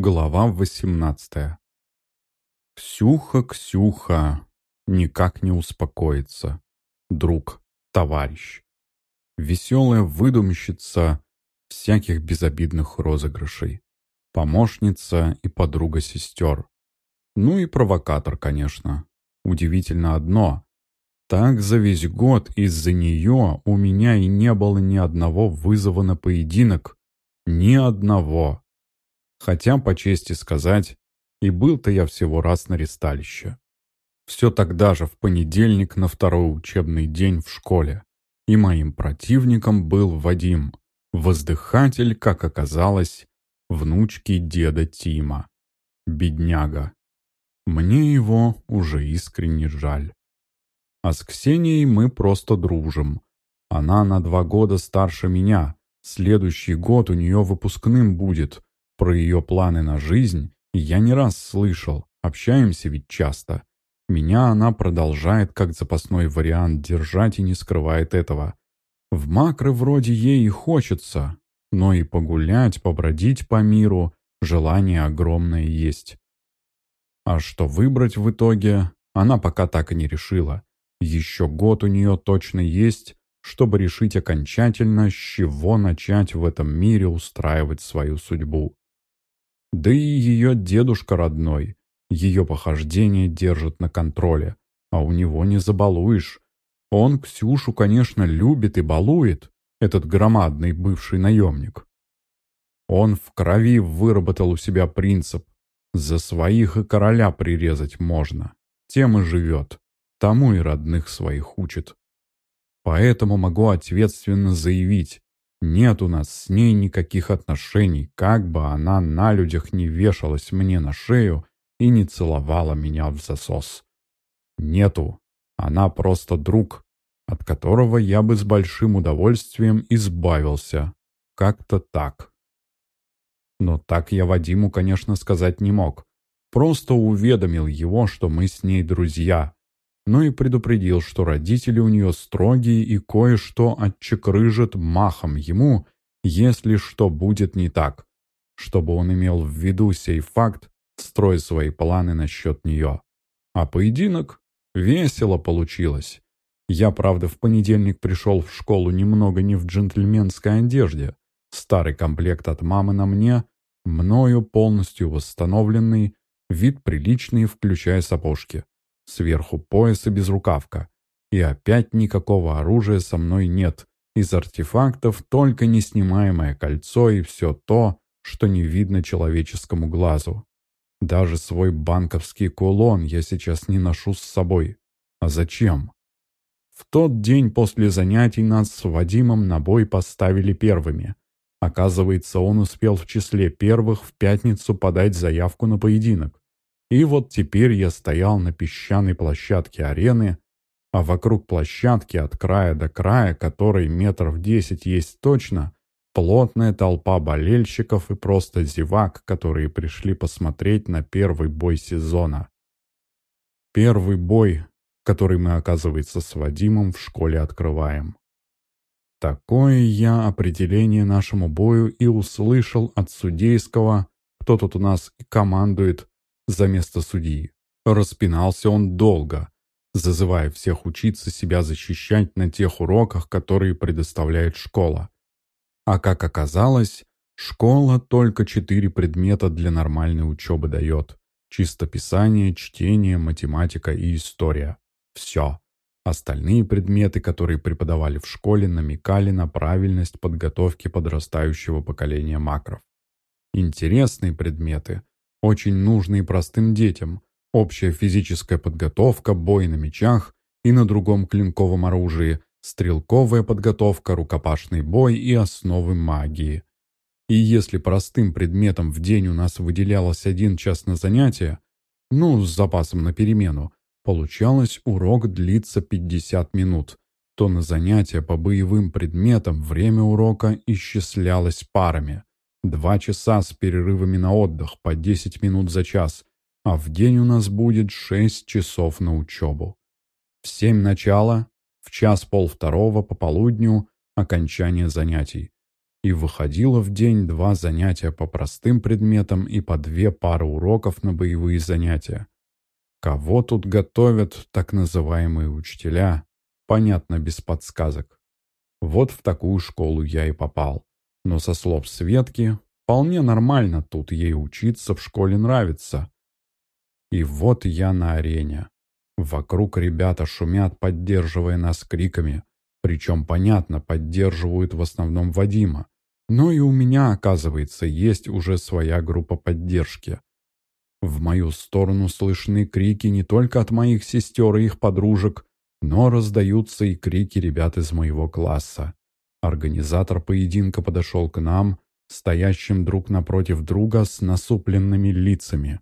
Глава 18 Ксюха, Ксюха, никак не успокоится. Друг, товарищ. Веселая выдумщица всяких безобидных розыгрышей. Помощница и подруга сестер. Ну и провокатор, конечно. Удивительно одно. Так за весь год из-за нее у меня и не было ни одного вызова на поединок. Ни одного. Хотя, по чести сказать, и был-то я всего раз на ресталище. Все тогда же, в понедельник, на второй учебный день в школе. И моим противником был Вадим, воздыхатель, как оказалось, внучки деда Тима. Бедняга. Мне его уже искренне жаль. А с Ксенией мы просто дружим. Она на два года старше меня. Следующий год у нее выпускным будет. Про ее планы на жизнь я не раз слышал, общаемся ведь часто. Меня она продолжает как запасной вариант держать и не скрывает этого. В макро вроде ей и хочется, но и погулять, побродить по миру желание огромное есть. А что выбрать в итоге, она пока так и не решила. Еще год у нее точно есть, чтобы решить окончательно, с чего начать в этом мире устраивать свою судьбу. Да и ее дедушка родной, ее похождения держит на контроле, а у него не забалуешь. Он Ксюшу, конечно, любит и балует, этот громадный бывший наемник. Он в крови выработал у себя принцип «за своих и короля прирезать можно, тем и живет, тому и родных своих учит». Поэтому могу ответственно заявить, нет у нас с ней никаких отношений, как бы она на людях не вешалась мне на шею и не целовала меня в засос. Нету. Она просто друг, от которого я бы с большим удовольствием избавился. Как-то так. Но так я Вадиму, конечно, сказать не мог. Просто уведомил его, что мы с ней друзья, но и предупредил, что родители у нее строгие и кое-что отчекрыжат махом ему, если что будет не так, чтобы он имел в виду сей факт, строя свои планы насчет нее. А поединок весело получилось. Я, правда, в понедельник пришел в школу немного не в джентльменской одежде. Старый комплект от мамы на мне, мною полностью восстановленный, вид приличный, включая сапожки. Сверху пояс и безрукавка. И опять никакого оружия со мной нет. Из артефактов только неснимаемое кольцо и все то, что не видно человеческому глазу. Даже свой банковский кулон я сейчас не ношу с собой. А зачем? В тот день после занятий нас с Вадимом на бой поставили первыми. Оказывается, он успел в числе первых в пятницу подать заявку на поединок. И вот теперь я стоял на песчаной площадке арены, а вокруг площадки от края до края, которой метров десять есть точно, плотная толпа болельщиков и просто зевак, которые пришли посмотреть на первый бой сезона. Первый бой, который мы, оказывается, с Вадимом в школе открываем. Такое я определение нашему бою и услышал от судейского, кто тут у нас командует, за место судьи. Распинался он долго, зазывая всех учиться себя защищать на тех уроках, которые предоставляет школа. А как оказалось, школа только четыре предмета для нормальной учебы дает. Чистописание, чтение, математика и история. Все. Остальные предметы, которые преподавали в школе, намекали на правильность подготовки подрастающего поколения макров. Интересные предметы, очень нужные простым детям. Общая физическая подготовка, бой на мечах и на другом клинковом оружии, стрелковая подготовка, рукопашный бой и основы магии. И если простым предметом в день у нас выделялось один час на занятие, ну, с запасом на перемену, получалось урок длится 50 минут, то на занятия по боевым предметам время урока исчислялось парами. Два часа с перерывами на отдых по 10 минут за час, а в день у нас будет 6 часов на учебу. В семь начала, в час пол второго по полудню окончание занятий. и выходило в день два занятия по простым предметам и по две пары уроков на боевые занятия. Кого тут готовят так называемые учителя? Понятно, без подсказок. Вот в такую школу я и попал. Но со слов Светки, вполне нормально тут ей учиться, в школе нравится. И вот я на арене. Вокруг ребята шумят, поддерживая нас криками. Причем, понятно, поддерживают в основном Вадима. Но и у меня, оказывается, есть уже своя группа поддержки. В мою сторону слышны крики не только от моих сестер и их подружек, но раздаются и крики ребят из моего класса. Организатор поединка подошел к нам, стоящим друг напротив друга с насупленными лицами.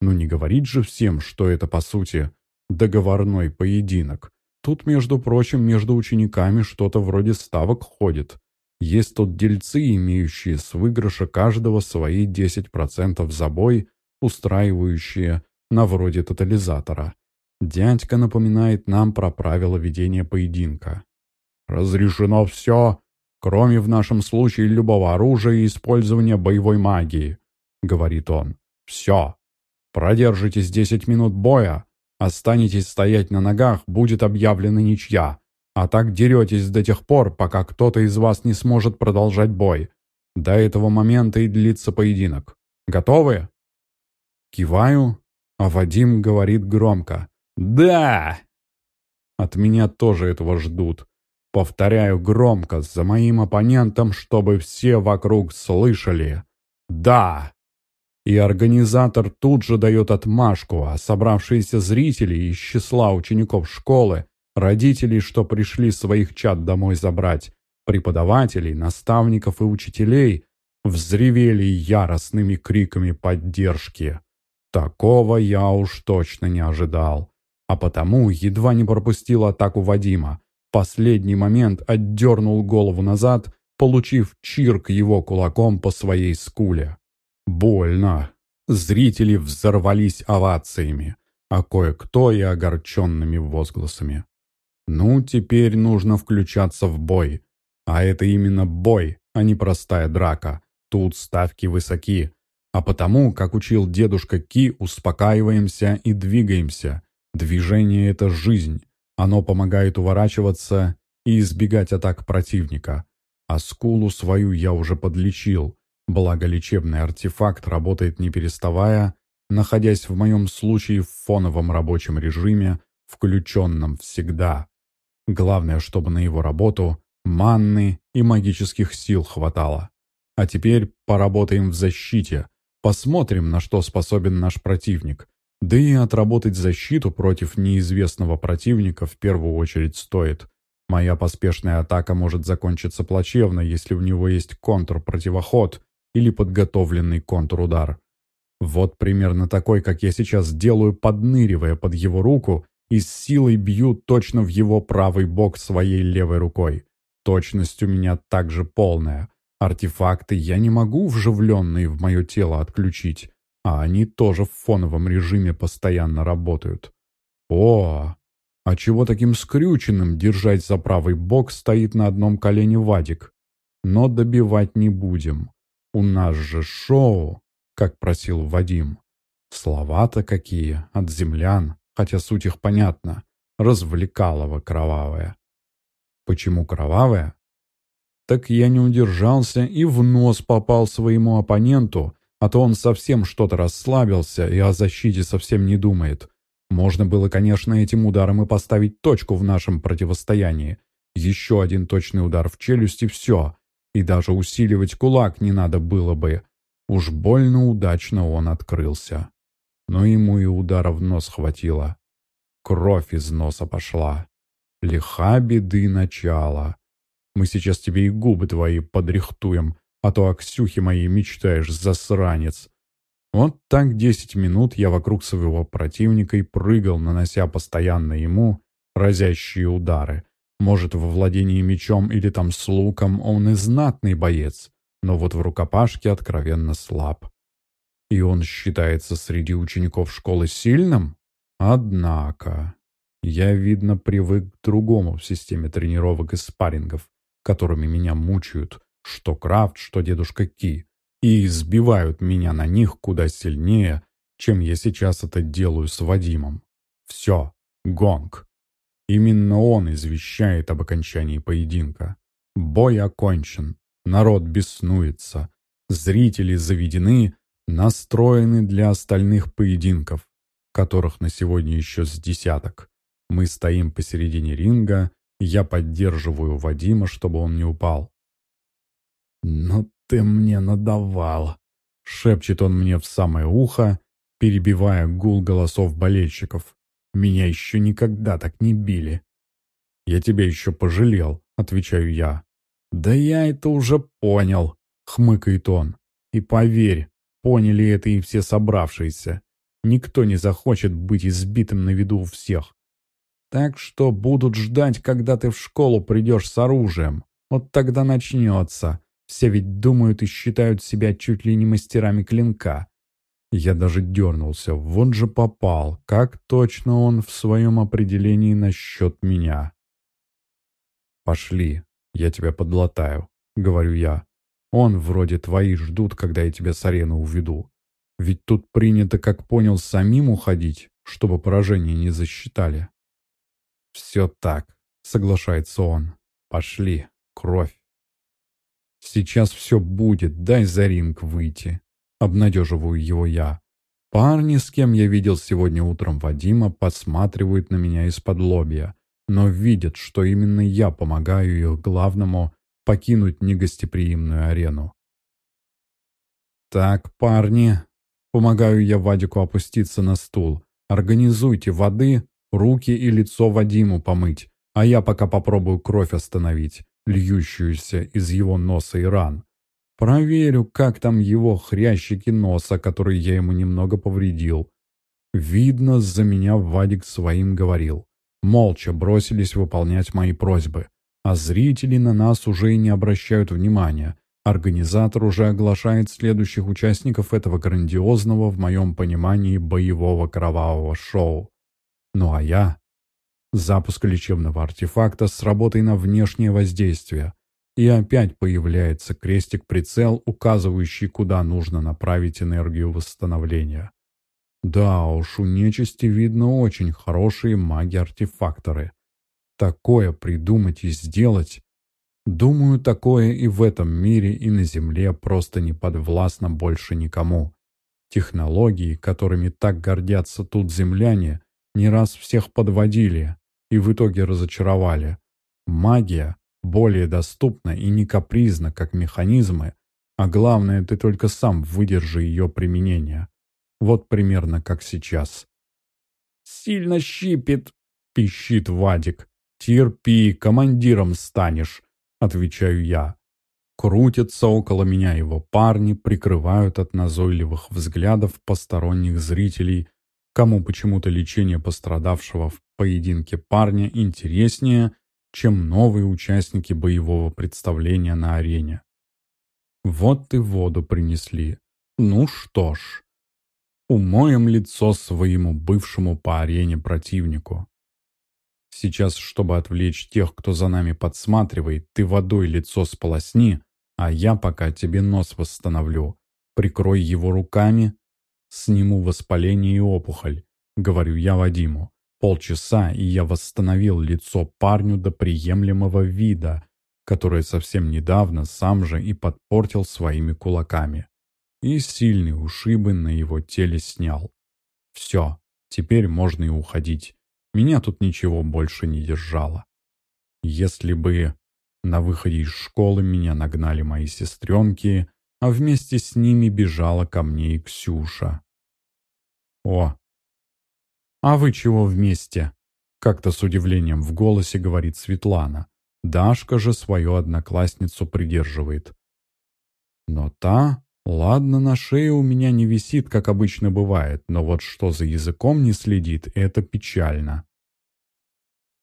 Ну не говорит же всем, что это, по сути, договорной поединок. Тут, между прочим, между учениками что-то вроде ставок ходит. Есть тут дельцы, имеющие с выигрыша каждого свои 10% за бой, устраивающие на вроде тотализатора. Дядька напоминает нам про правила ведения поединка. «Разрешено все, кроме в нашем случае любого оружия и использования боевой магии», — говорит он. «Все. Продержитесь 10 минут боя, останетесь стоять на ногах, будет объявлена ничья. А так деретесь до тех пор, пока кто-то из вас не сможет продолжать бой. До этого момента и длится поединок. Готовы?» Киваю, а Вадим говорит громко. «Да!» От меня тоже этого ждут. Повторяю громко за моим оппонентом, чтобы все вокруг слышали. «Да!» И организатор тут же дает отмашку, а собравшиеся зрители из числа учеников школы, родителей, что пришли своих чад домой забрать, преподавателей, наставников и учителей, взревели яростными криками поддержки. Такого я уж точно не ожидал. А потому едва не пропустил атаку Вадима. Последний момент отдернул голову назад, получив чирк его кулаком по своей скуле. Больно. Зрители взорвались овациями, а кое-кто и огорченными возгласами. Ну, теперь нужно включаться в бой. А это именно бой, а не простая драка. Тут ставки высоки. А потому, как учил дедушка Ки, успокаиваемся и двигаемся. Движение — это жизнь. Оно помогает уворачиваться и избегать атак противника. А скулу свою я уже подлечил. Благо лечебный артефакт работает не переставая, находясь в моем случае в фоновом рабочем режиме, включенном всегда. Главное, чтобы на его работу манны и магических сил хватало. А теперь поработаем в защите, Посмотрим, на что способен наш противник. Да и отработать защиту против неизвестного противника в первую очередь стоит. Моя поспешная атака может закончиться плачевно, если у него есть контрпротивоход или подготовленный контрудар. Вот примерно такой, как я сейчас делаю, подныривая под его руку и с силой бью точно в его правый бок своей левой рукой. Точность у меня также полная. Артефакты я не могу вживленные в мое тело отключить, а они тоже в фоновом режиме постоянно работают. О, а чего таким скрюченным держать за правый бок стоит на одном колене Вадик? Но добивать не будем. У нас же шоу, как просил Вадим. Слова-то какие, от землян, хотя суть их понятна. Развлекалово кровавое. Почему кровавое? так я не удержался и в нос попал своему оппоненту, а то он совсем что-то расслабился и о защите совсем не думает. Можно было, конечно, этим ударом и поставить точку в нашем противостоянии. Еще один точный удар в челюсть и все. И даже усиливать кулак не надо было бы. Уж больно удачно он открылся. Но ему и удара в нос хватило. Кровь из носа пошла. Лиха беды начала. Мы сейчас тебе и губы твои подрихтуем, а то о Ксюхе моей мечтаешь, засранец». Вот так десять минут я вокруг своего противника и прыгал, нанося постоянно ему разящие удары. Может, во владении мечом или там с луком он и знатный боец, но вот в рукопашке откровенно слаб. И он считается среди учеников школы сильным? Однако, я, видно, привык к другому в системе тренировок и спаррингов которыми меня мучают, что Крафт, что дедушка Ки, и избивают меня на них куда сильнее, чем я сейчас это делаю с Вадимом. Все, гонг. Именно он извещает об окончании поединка. Бой окончен, народ беснуется, зрители заведены, настроены для остальных поединков, которых на сегодня еще с десяток. Мы стоим посередине ринга, я поддерживаю Вадима, чтобы он не упал. «Ну ты мне надавал!» — шепчет он мне в самое ухо, перебивая гул голосов болельщиков. «Меня еще никогда так не били!» «Я тебя еще пожалел», — отвечаю я. «Да я это уже понял», — хмыкает он. «И поверь, поняли это и все собравшиеся. Никто не захочет быть избитым на виду у всех. Так что будут ждать, когда ты в школу придешь с оружием. Вот тогда начнется. Все ведь думают и считают себя чуть ли не мастерами клинка. Я даже дернулся. Вот же попал. Как точно он в своем определении насчет меня. «Пошли, я тебя подлатаю», — говорю я. «Он вроде твои ждут, когда я тебя с арены уведу. Ведь тут принято, как понял, самим уходить, чтобы поражение не засчитали». «Все так», — соглашается он. «Пошли, кровь». «Сейчас все будет, дай за ринг выйти», — обнадеживаю его я. Парни, с кем я видел сегодня утром Вадима, посматривают на меня из-под лобья, но видят, что именно я помогаю их главному покинуть негостеприимную арену. «Так, парни», — помогаю я Вадику опуститься на стул, «организуйте воды, руки и лицо Вадиму помыть, а я пока попробую кровь остановить, льющуюся из его носа и ран. Проверю, как там его хрящики носа, которые я ему немного повредил. Видно, за меня Вадик своим говорил. Молча бросились выполнять мои просьбы. А зрители на нас уже и не обращают внимания. Организатор уже оглашает следующих участников этого грандиозного, в моем понимании, боевого кровавого шоу. Ну а я Запуск лечебного артефакта с работой на внешнее воздействие. И опять появляется крестик-прицел, указывающий, куда нужно направить энергию восстановления. Да уж, у нечисти видно очень хорошие маги-артефакторы. Такое придумать и сделать. Думаю, такое и в этом мире, и на Земле просто не подвластно больше никому. Технологии, которыми так гордятся тут земляне, не раз всех подводили и в итоге разочаровали. Магия более доступна и не капризна, как механизмы, а главное, ты только сам выдержи ее применение. Вот примерно как сейчас. «Сильно щипит», — пищит Вадик. «Терпи, командиром станешь», — отвечаю я. Крутятся около меня его парни, прикрывают от назойливых взглядов посторонних зрителей кому почему-то лечение пострадавшего в поединке парня интереснее, чем новые участники боевого представления на арене. Вот и воду принесли. Ну что ж, умоем лицо своему бывшему по арене противнику. Сейчас, чтобы отвлечь тех, кто за нами подсматривает, ты водой лицо сполосни, а я пока тебе нос восстановлю. Прикрой его руками, Сниму воспаление и опухоль, говорю я Вадиму. Полчаса, и я восстановил лицо парню до приемлемого вида, которое совсем недавно сам же и подпортил своими кулаками. И сильные ушибы на его теле снял. Все, теперь можно и уходить. Меня тут ничего больше не держало. Если бы на выходе из школы меня нагнали мои сестренки, а вместе с ними бежала ко мне и Ксюша. «О, а вы чего вместе?» Как-то с удивлением в голосе говорит Светлана. Дашка же свою одноклассницу придерживает. Но та, ладно, на шее у меня не висит, как обычно бывает, но вот что за языком не следит, это печально.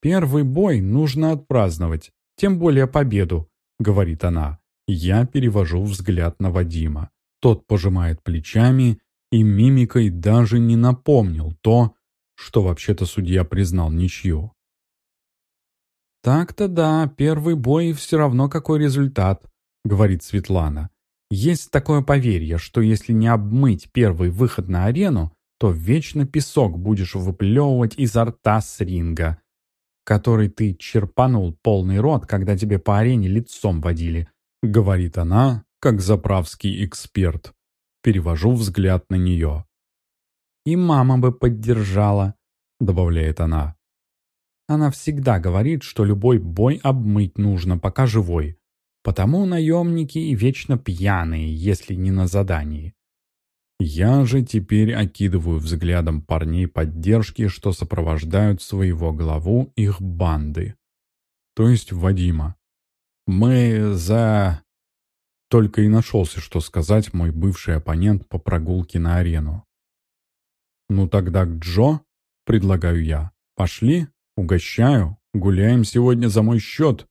«Первый бой нужно отпраздновать, тем более победу», — говорит она. Я перевожу взгляд на Вадима. Тот пожимает плечами и мимикой даже не напомнил то, что вообще-то судья признал ничью. «Так-то да, первый бой все равно какой результат», — говорит Светлана. «Есть такое поверье, что если не обмыть первый выход на арену, то вечно песок будешь выплевывать изо рта с ринга, который ты черпанул полный рот, когда тебе по арене лицом водили», — говорит она, как заправский эксперт. Перевожу взгляд на нее. «И мама бы поддержала», — добавляет она. Она всегда говорит, что любой бой обмыть нужно, пока живой. Потому наемники и вечно пьяные, если не на задании. Я же теперь окидываю взглядом парней поддержки, что сопровождают своего главу их банды. То есть Вадима. Мы за... Только и нашелся, что сказать мой бывший оппонент по прогулке на арену. «Ну тогда к Джо?» — предлагаю я. «Пошли?» Угощаю, гуляем сегодня за мой счет.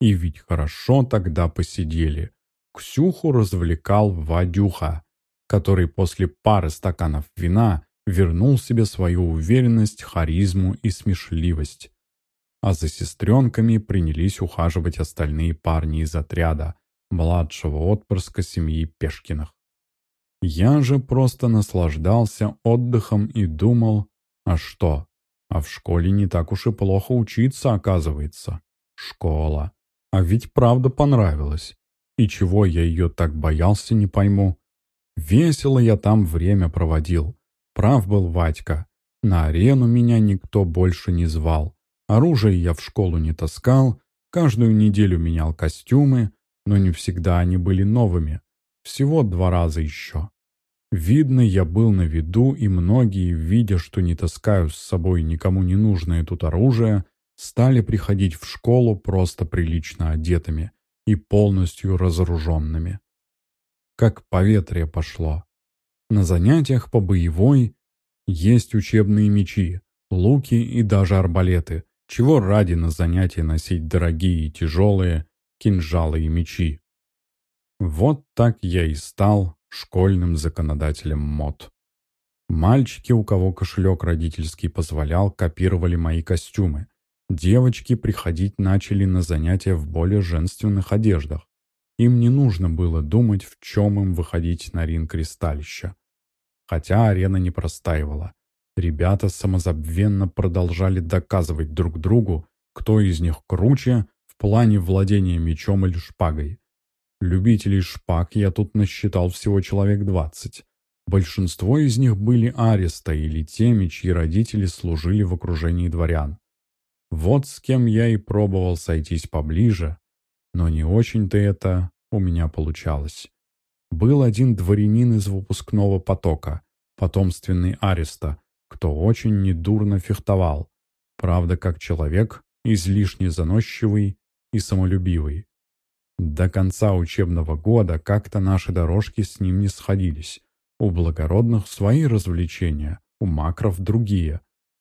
И ведь хорошо тогда посидели. Ксюху развлекал Вадюха, который после пары стаканов вина вернул себе свою уверенность, харизму и смешливость. А за сестренками принялись ухаживать остальные парни из отряда, младшего отпрыска семьи Пешкиных. Я же просто наслаждался отдыхом и думал, а что, а в школе не так уж и плохо учиться, оказывается. Школа. А ведь правда понравилась. И чего я ее так боялся, не пойму. Весело я там время проводил. Прав был Вадька. На арену меня никто больше не звал. Оружие я в школу не таскал. Каждую неделю менял костюмы, но не всегда они были новыми. Всего два раза еще. Видно, я был на виду, и многие, видя, что не таскаю с собой никому не нужное тут оружие, стали приходить в школу просто прилично одетыми и полностью разоруженными. Как поветрие пошло. На занятиях по боевой есть учебные мечи, луки и даже арбалеты, чего ради на занятия носить дорогие и тяжелые кинжалы и мечи. Вот так я и стал школьным законодателем мод. Мальчики, у кого кошелек родительский позволял, копировали мои костюмы. Девочки приходить начали на занятия в более женственных одеждах. Им не нужно было думать, в чем им выходить на ринг кристалища. Хотя арена не простаивала. Ребята самозабвенно продолжали доказывать друг другу, кто из них круче в плане владения мечом или шпагой. Любителей шпаг я тут насчитал всего человек двадцать. Большинство из них были ареста или теми, чьи родители служили в окружении дворян. Вот с кем я и пробовал сойтись поближе, но не очень-то это у меня получалось. Был один дворянин из выпускного потока, потомственный ареста, кто очень недурно фехтовал, правда, как человек, излишне заносчивый и самолюбивый. До конца учебного года как-то наши дорожки с ним не сходились. У благородных свои развлечения, у макров другие.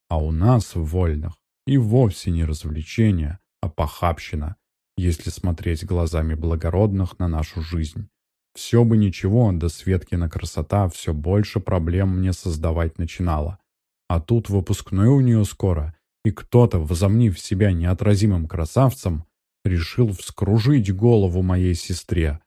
А у нас, вольных, и вовсе не развлечения, а похабщина, если смотреть глазами благородных на нашу жизнь. Все бы ничего, да Светкина красота все больше проблем мне создавать начинала. А тут выпускной у нее скоро, и кто-то, возомнив себя неотразимым красавцем, решил вскружить голову моей сестре.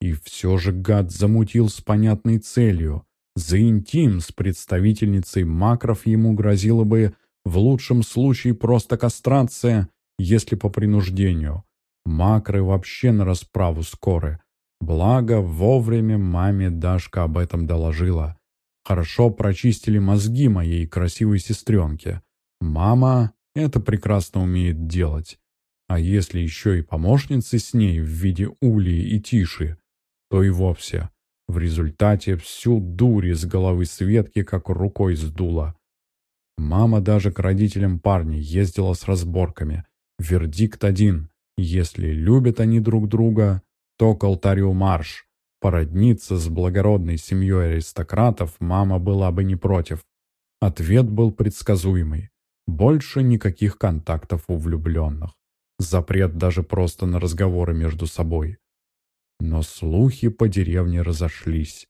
И все же гад замутил с понятной целью. За интим с представительницей макров ему грозила бы в лучшем случае просто кастрация, если по принуждению. Макры вообще на расправу скоры. Благо, вовремя маме Дашка об этом доложила. Хорошо прочистили мозги моей красивой сестренке. Мама это прекрасно умеет делать. А если еще и помощницы с ней в виде Ули и Тиши, то и вовсе. В результате всю дурь из головы Светки как рукой сдула. Мама даже к родителям парня ездила с разборками. Вердикт один. Если любят они друг друга, то к алтарю марш. Породниться с благородной семьей аристократов мама была бы не против. Ответ был предсказуемый. Больше никаких контактов у влюбленных. Запрет даже просто на разговоры между собой. Но слухи по деревне разошлись.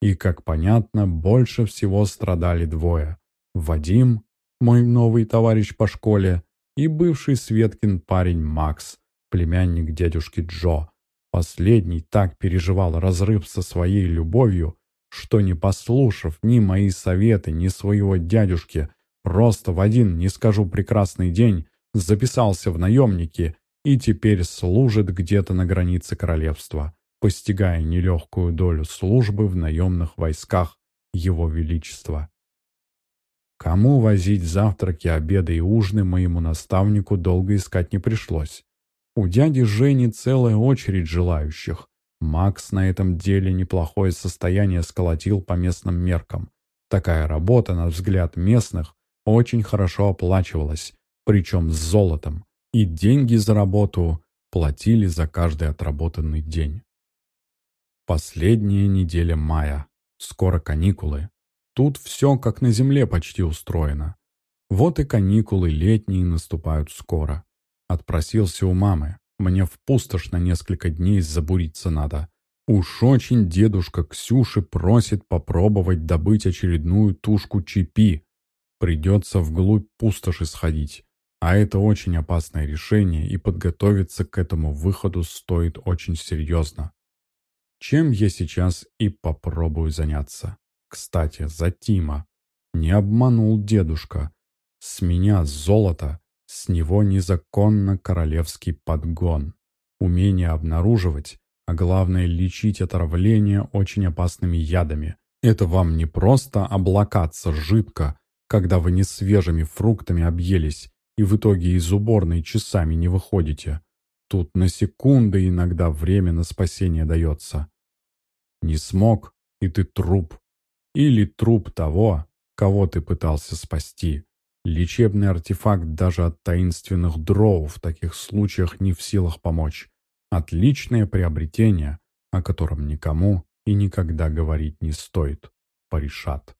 И, как понятно, больше всего страдали двое. Вадим, мой новый товарищ по школе, и бывший Светкин парень Макс, племянник дядюшки Джо. Последний так переживал разрыв со своей любовью, что не послушав ни мои советы, ни своего дядюшки, просто в один, не скажу прекрасный день, записался в наемники и теперь служит где-то на границе королевства, постигая нелегкую долю службы в наемных войсках Его Величества. Кому возить завтраки, обеды и ужины моему наставнику долго искать не пришлось. У дяди Жени целая очередь желающих. Макс на этом деле неплохое состояние сколотил по местным меркам. Такая работа, на взгляд местных, очень хорошо оплачивалась, причем с золотом, и деньги за работу платили за каждый отработанный день. Последняя неделя мая. Скоро каникулы. Тут все как на земле почти устроено. Вот и каникулы летние наступают скоро. Отпросился у мамы. Мне в пустошь на несколько дней забуриться надо. Уж очень дедушка Ксюши просит попробовать добыть очередную тушку чипи. Придется вглубь пустоши сходить. А это очень опасное решение, и подготовиться к этому выходу стоит очень серьезно. Чем я сейчас и попробую заняться. Кстати, за Тима. Не обманул дедушка. С меня золото, с него незаконно королевский подгон. Умение обнаруживать, а главное лечить отравление очень опасными ядами. Это вам не просто облакаться жидко, когда вы не свежими фруктами объелись и в итоге из уборной часами не выходите. Тут на секунды иногда время на спасение дается. Не смог, и ты труп. Или труп того, кого ты пытался спасти. Лечебный артефакт даже от таинственных дроу в таких случаях не в силах помочь. Отличное приобретение, о котором никому и никогда говорить не стоит. Паришат.